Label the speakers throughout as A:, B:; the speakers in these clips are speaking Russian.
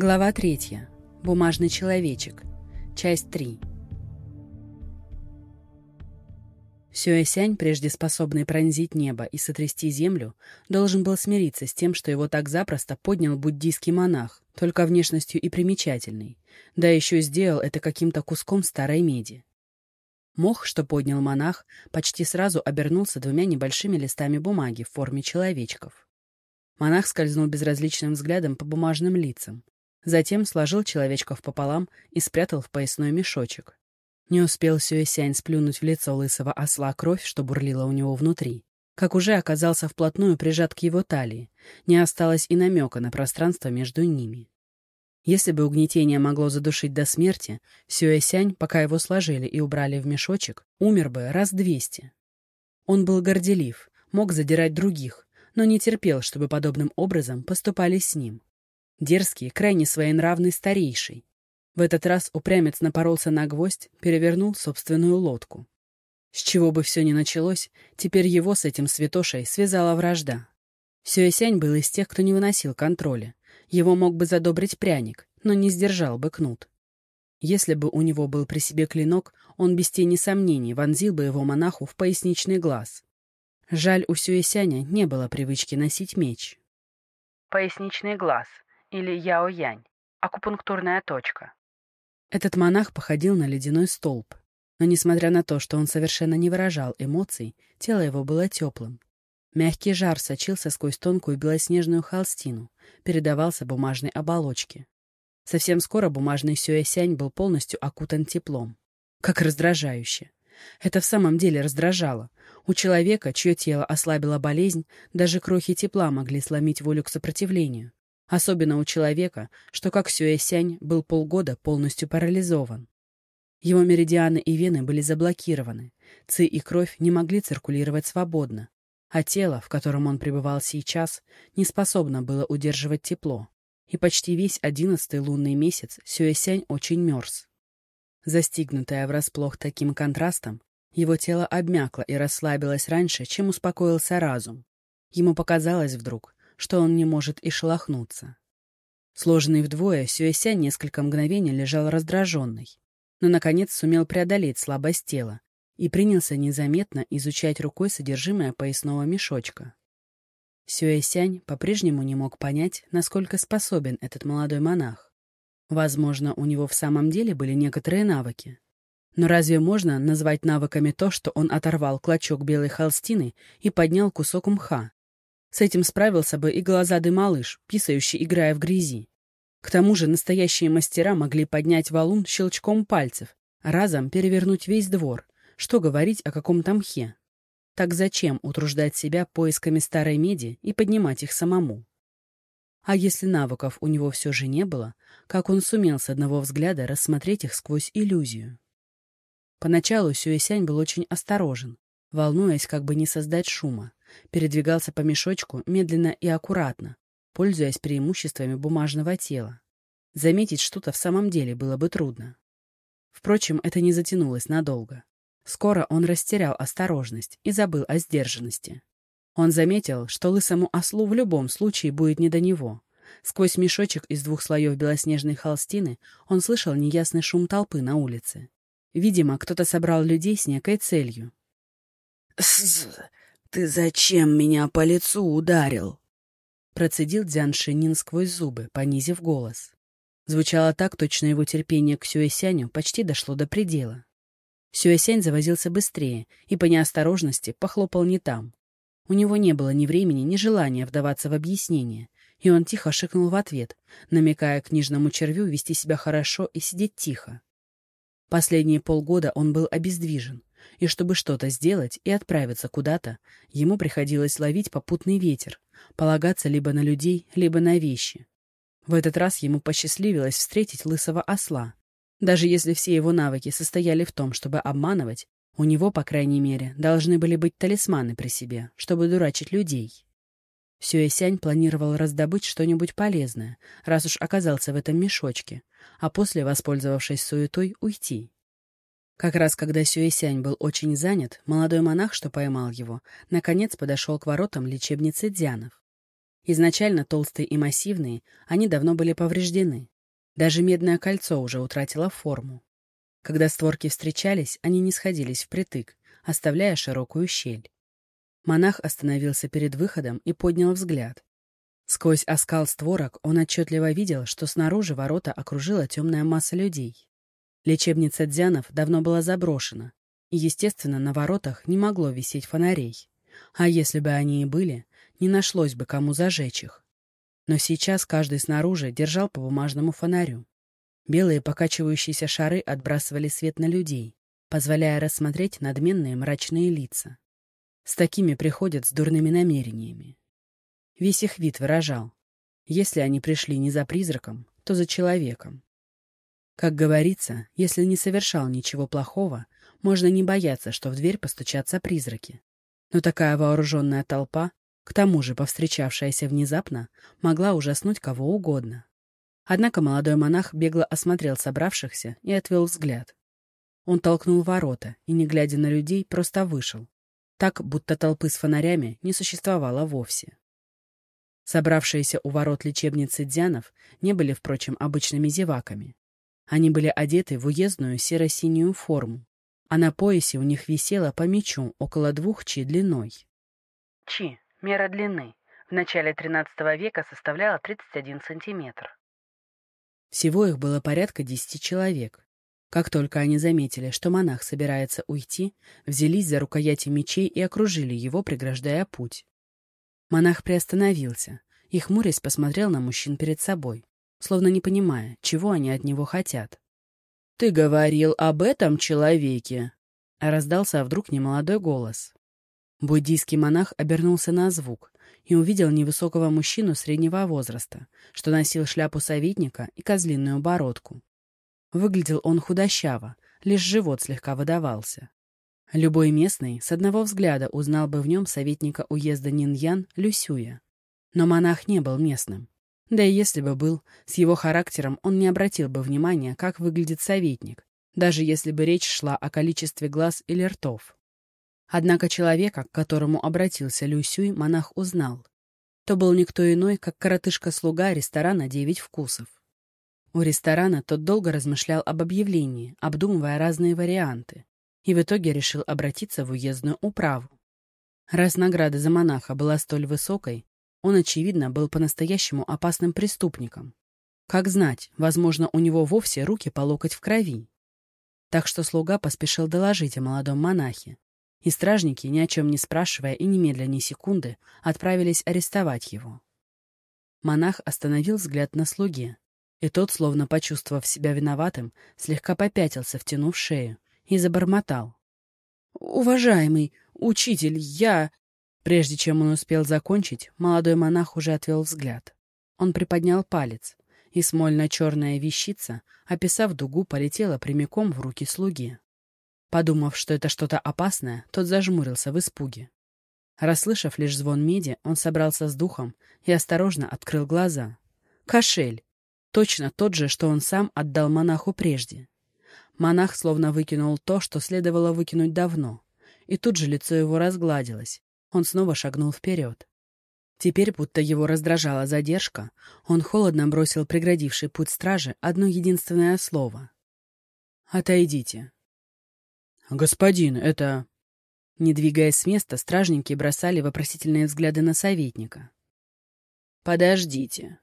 A: Глава 3. Бумажный человечек. Часть 3. Сюэсянь, прежде способный пронзить небо и сотрясти землю, должен был смириться с тем, что его так запросто поднял буддийский монах, только внешностью и примечательный, да еще сделал это каким-то куском старой меди. Мох, что поднял монах, почти сразу обернулся двумя небольшими листами бумаги в форме человечков. Монах скользнул безразличным взглядом по бумажным лицам, Затем сложил человечков пополам и спрятал в поясной мешочек. Не успел Сюэсянь сплюнуть в лицо лысого осла кровь, что бурлила у него внутри, как уже оказался вплотную прижат к его талии, не осталось и намека на пространство между ними. Если бы угнетение могло задушить до смерти, Сюэсянь, пока его сложили и убрали в мешочек, умер бы раз двести. Он был горделив, мог задирать других, но не терпел, чтобы подобным образом поступали с ним. Дерзкий, крайне своенравный старейший. В этот раз упрямец напоролся на гвоздь, перевернул собственную лодку. С чего бы все ни началось, теперь его с этим святошей связала вражда. Сюэсянь был из тех, кто не выносил контроля. Его мог бы задобрить пряник, но не сдержал бы кнут. Если бы у него был при себе клинок, он без тени сомнений вонзил бы его монаху в поясничный глаз. Жаль, у Сюэсяня не было привычки носить меч.
B: Поясничный глаз или Яо-Янь, акупунктурная точка.
A: Этот монах походил на ледяной столб, но, несмотря на то, что он совершенно не выражал эмоций, тело его было теплым. Мягкий жар сочился сквозь тонкую белоснежную холстину, передавался бумажной оболочке. Совсем скоро бумажный сюэсянь был полностью окутан теплом. Как раздражающе. Это в самом деле раздражало. У человека, чье тело ослабила болезнь, даже крохи тепла могли сломить волю к сопротивлению. Особенно у человека, что, как Сюэсянь, был полгода полностью парализован. Его меридианы и вены были заблокированы, ци и кровь не могли циркулировать свободно, а тело, в котором он пребывал сейчас, не способно было удерживать тепло. И почти весь одиннадцатый лунный месяц Сюэсянь очень мерз. Застигнутая врасплох таким контрастом, его тело обмякло и расслабилось раньше, чем успокоился разум. Ему показалось вдруг, что он не может и шелохнуться. Сложенный вдвое, Сюэся несколько мгновений лежал раздраженный, но, наконец, сумел преодолеть слабость тела и принялся незаметно изучать рукой содержимое поясного мешочка. Сюэсянь по-прежнему не мог понять, насколько способен этот молодой монах. Возможно, у него в самом деле были некоторые навыки. Но разве можно назвать навыками то, что он оторвал клочок белой холстины и поднял кусок мха, с этим справился бы и глазадый малыш, писающий, играя в грязи. К тому же настоящие мастера могли поднять валун щелчком пальцев, разом перевернуть весь двор. Что говорить о каком-то мхе? Так зачем утруждать себя поисками старой меди и поднимать их самому? А если навыков у него все же не было, как он сумел с одного взгляда рассмотреть их сквозь иллюзию? Поначалу Сюэсянь был очень осторожен, волнуясь, как бы не создать шума передвигался по мешочку медленно и аккуратно, пользуясь преимуществами бумажного тела. Заметить что-то в самом деле было бы трудно. Впрочем, это не затянулось надолго. Скоро он растерял осторожность и забыл о сдержанности. Он заметил, что лысому ослу в любом случае будет не до него. Сквозь мешочек из двух слоев белоснежной холстины он слышал неясный шум толпы на улице. Видимо, кто-то собрал людей с некой целью.
C: «Ты зачем меня по лицу ударил?»
A: Процедил Дзян Шинин сквозь зубы, понизив голос. Звучало так, точно его терпение к Сюэсяню почти дошло до предела. Сюэсянь завозился быстрее и по неосторожности похлопал не там. У него не было ни времени, ни желания вдаваться в объяснение, и он тихо шикнул в ответ, намекая книжному червю вести себя хорошо и сидеть тихо. Последние полгода он был обездвижен, и чтобы что-то сделать и отправиться куда-то, ему приходилось ловить попутный ветер, полагаться либо на людей, либо на вещи. В этот раз ему посчастливилось встретить лысого осла. Даже если все его навыки состояли в том, чтобы обманывать, у него, по крайней мере, должны были быть талисманы при себе, чтобы дурачить людей. Сюэсянь планировал раздобыть что-нибудь полезное, раз уж оказался в этом мешочке, а после, воспользовавшись суетой, уйти. Как раз когда Сюэсянь был очень занят, молодой монах, что поймал его, наконец подошел к воротам лечебницы Дзянов. Изначально толстые и массивные, они давно были повреждены. Даже медное кольцо уже утратило форму. Когда створки встречались, они не сходились впритык, оставляя широкую щель. Монах остановился перед выходом и поднял взгляд. Сквозь оскал створок он отчетливо видел, что снаружи ворота окружила темная масса людей. Лечебница Дзянов давно была заброшена, и, естественно, на воротах не могло висеть фонарей. А если бы они и были, не нашлось бы кому зажечь их. Но сейчас каждый снаружи держал по бумажному фонарю. Белые покачивающиеся шары отбрасывали свет на людей, позволяя рассмотреть надменные мрачные лица. С такими приходят с дурными намерениями. Весь их вид выражал. Если они пришли не за призраком, то за человеком. Как говорится, если не совершал ничего плохого, можно не бояться, что в дверь постучатся призраки. Но такая вооруженная толпа, к тому же повстречавшаяся внезапно, могла ужаснуть кого угодно. Однако молодой монах бегло осмотрел собравшихся и отвел взгляд. Он толкнул ворота и, не глядя на людей, просто вышел. Так, будто толпы с фонарями не существовало вовсе. Собравшиеся у ворот лечебницы Дзянов не были, впрочем, обычными зеваками. Они были одеты в уездную серо-синюю форму, а на поясе у них висело по мечу около двух чи длиной.
B: Чи – мера длины. В начале XIII века составляла 31 сантиметр.
A: Всего их было порядка десяти человек. Как только они заметили, что монах собирается уйти, взялись за рукояти мечей и окружили его, преграждая путь. Монах приостановился и, хмурясь, посмотрел на мужчин перед собой словно не понимая, чего они от него хотят. «Ты говорил об этом человеке?» Раздался вдруг немолодой голос. Буддийский монах обернулся на звук и увидел невысокого мужчину среднего возраста, что носил шляпу советника и козлиную бородку. Выглядел он худощаво, лишь живот слегка выдавался. Любой местный с одного взгляда узнал бы в нем советника уезда Ниньян Люсюя. Но монах не был местным. Да и если бы был, с его характером он не обратил бы внимания, как выглядит советник, даже если бы речь шла о количестве глаз или ртов. Однако человека, к которому обратился Люсюй, монах узнал. То был никто иной, как коротышка-слуга ресторана «Девять вкусов». У ресторана тот долго размышлял об объявлении, обдумывая разные варианты, и в итоге решил обратиться в уездную управу. Раз награда за монаха была столь высокой, он, очевидно, был по-настоящему опасным преступником. Как знать, возможно, у него вовсе руки по локоть в крови. Так что слуга поспешил доложить о молодом монахе. И стражники, ни о чем не спрашивая и немедля ни секунды, отправились арестовать его. Монах остановил взгляд на слуге, и тот, словно почувствовав себя виноватым, слегка попятился, втянув шею, и забормотал. «Уважаемый учитель, я...» Прежде чем он успел закончить, молодой монах уже отвел взгляд. Он приподнял палец, и смольно-черная вещица, описав дугу, полетела прямиком в руки слуги. Подумав, что это что-то опасное, тот зажмурился в испуге. Расслышав лишь звон меди, он собрался с духом и осторожно открыл глаза. Кошель! Точно тот же, что он сам отдал монаху прежде. Монах словно выкинул то, что следовало выкинуть давно, и тут же лицо его разгладилось, он снова шагнул вперед. Теперь, будто его раздражала задержка, он холодно бросил преградивший путь стражи одно единственное слово. «Отойдите». «Господин, это...» Не двигаясь с места, стражники бросали вопросительные взгляды на советника. «Подождите».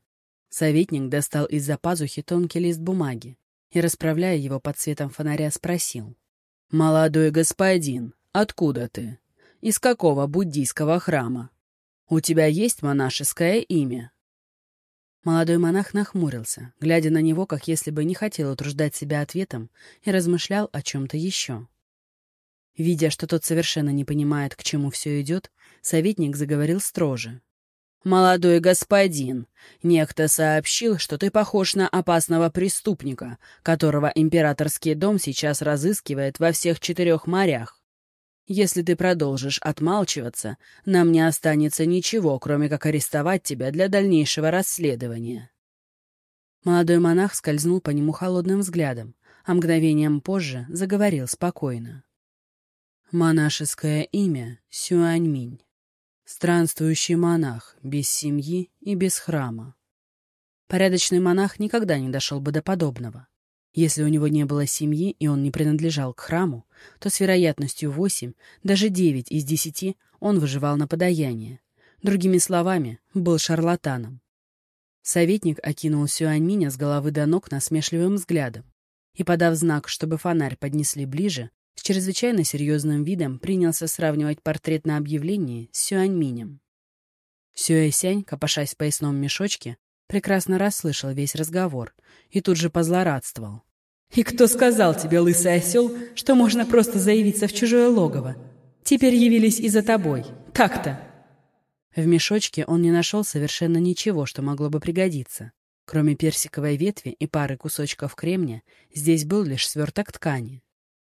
A: Советник достал из-за пазухи тонкий лист бумаги и, расправляя его под светом фонаря, спросил. «Молодой господин, откуда ты?» Из какого буддийского храма? У тебя есть монашеское имя?» Молодой монах нахмурился, глядя на него, как если бы не хотел утруждать себя ответом, и размышлял о чем-то еще. Видя, что тот совершенно не понимает, к чему все идет, советник заговорил строже. «Молодой господин, некто сообщил, что ты похож на опасного преступника, которого императорский дом сейчас разыскивает во всех четырех морях. Если ты продолжишь отмалчиваться, нам не останется ничего, кроме как арестовать тебя для дальнейшего расследования». Молодой монах скользнул по нему холодным взглядом, а мгновением позже заговорил спокойно. «Монашеское имя — Сюаньминь. Странствующий монах, без семьи и без храма. Порядочный монах никогда не дошел бы до подобного. Если у него не было семьи и он не принадлежал к храму, то с вероятностью 8, даже 9 из 10 он выживал на подаяние. Другими словами, был шарлатаном. Советник окинул Сюаньминя с головы до ног насмешливым взглядом и, подав знак, чтобы фонарь поднесли ближе, с чрезвычайно серьезным видом принялся сравнивать портрет на объявлении с Сюаньминем. Сюэсянь, копошась в поясном мешочке, прекрасно расслышал весь разговор и тут же позлорадствовал. «И кто сказал тебе, лысый осел, что можно просто заявиться в чужое логово? Теперь явились и за тобой. Так-то!» В мешочке он не нашел совершенно ничего, что могло бы пригодиться. Кроме персиковой ветви и пары кусочков кремня, здесь был лишь сверток ткани.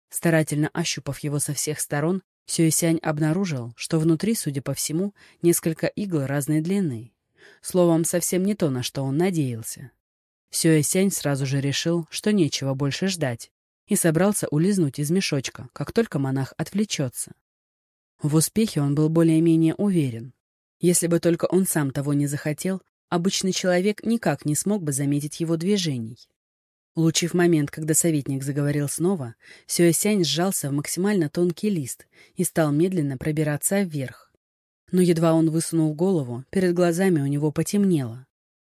A: Старательно ощупав его со всех сторон, Сюэсянь обнаружил, что внутри, судя по всему, несколько игл разной длины. Словом, совсем не то, на что он надеялся. Сюэсянь сразу же решил, что нечего больше ждать, и собрался улизнуть из мешочка, как только монах отвлечется. В успехе он был более-менее уверен. Если бы только он сам того не захотел, обычный человек никак не смог бы заметить его движений. Улучив момент, когда советник заговорил снова, Сюэсянь сжался в максимально тонкий лист и стал медленно пробираться вверх. Но едва он высунул голову, перед глазами у него потемнело.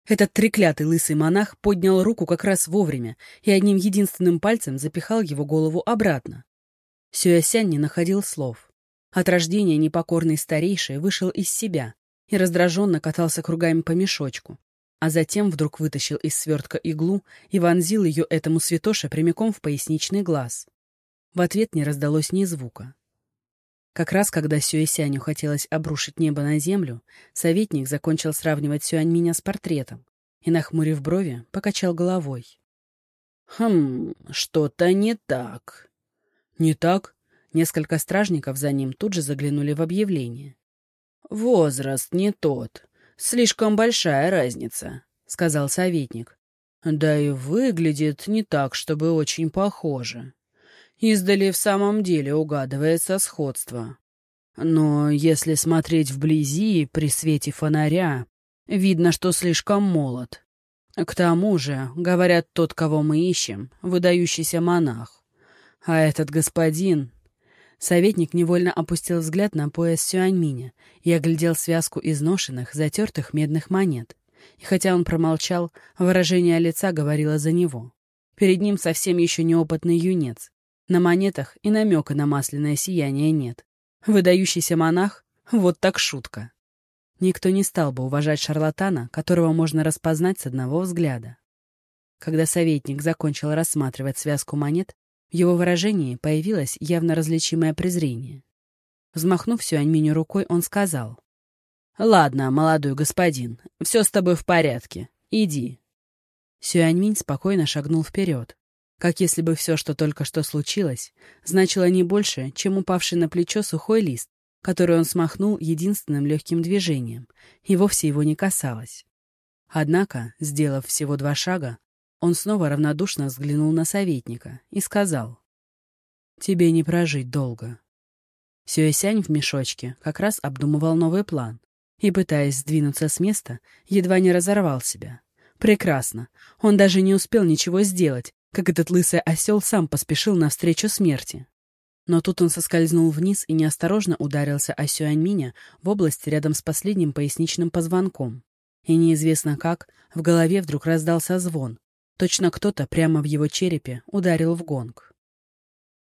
A: Этот треклятый лысый монах поднял руку как раз вовремя и одним единственным пальцем запихал его голову обратно. Сюэсянь не находил слов. От рождения непокорный старейший вышел из себя и раздраженно катался кругами по мешочку, а затем вдруг вытащил из свертка иглу и вонзил ее этому святоше прямиком в поясничный глаз. В ответ не раздалось ни звука. Как раз когда Сюэсяню хотелось обрушить небо на землю, советник закончил сравнивать Сюаньминя с портретом и, нахмурив брови, покачал головой. «Хм, что-то не так». «Не так?» Несколько стражников за ним тут же заглянули в объявление. «Возраст не тот. Слишком большая разница», — сказал советник. «Да и выглядит не так, чтобы очень похоже. Издали в самом деле угадывается сходство. Но если смотреть вблизи, при свете фонаря, видно, что слишком молод. К тому же, говорят, тот, кого мы ищем, выдающийся монах. А этот господин Советник невольно опустил взгляд на пояс Сюаньминя и оглядел связку изношенных, затертых медных монет. И хотя он промолчал, выражение лица говорило за него. Перед ним совсем еще неопытный юнец. На монетах и намека на масляное сияние нет. Выдающийся монах — вот так шутка. Никто не стал бы уважать шарлатана, которого можно распознать с одного взгляда. Когда советник закончил рассматривать связку монет, в его выражении появилось явно различимое презрение. Взмахнув Сюаньминю рукой, он сказал. «Ладно, молодой господин, все с тобой в порядке. Иди». Сюаньминь спокойно шагнул вперед, как если бы все, что только что случилось, значило не больше, чем упавший на плечо сухой лист, который он смахнул единственным легким движением, и вовсе его не касалось. Однако, сделав всего два шага, он снова равнодушно взглянул на советника и сказал. «Тебе не прожить долго». Сюэсянь в мешочке как раз обдумывал новый план и, пытаясь сдвинуться с места, едва не разорвал себя. Прекрасно. Он даже не успел ничего сделать, как этот лысый осел сам поспешил навстречу смерти. Но тут он соскользнул вниз и неосторожно ударился о Сюаньминя в области рядом с последним поясничным позвонком. И неизвестно как, в голове вдруг раздался звон, Точно кто-то прямо в его черепе ударил в гонг.